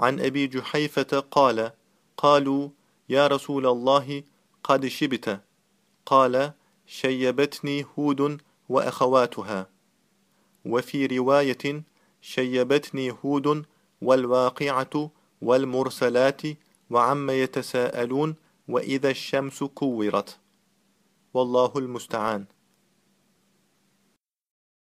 عن أبي جحيفة قال قالوا يا رسول الله قد شبت. قال شيبتني هود وأخواتها. وفي رواية شيبتني هود والواقعة والمرسلات وعما يتساءلون وإذا الشمس كورت. والله المستعان.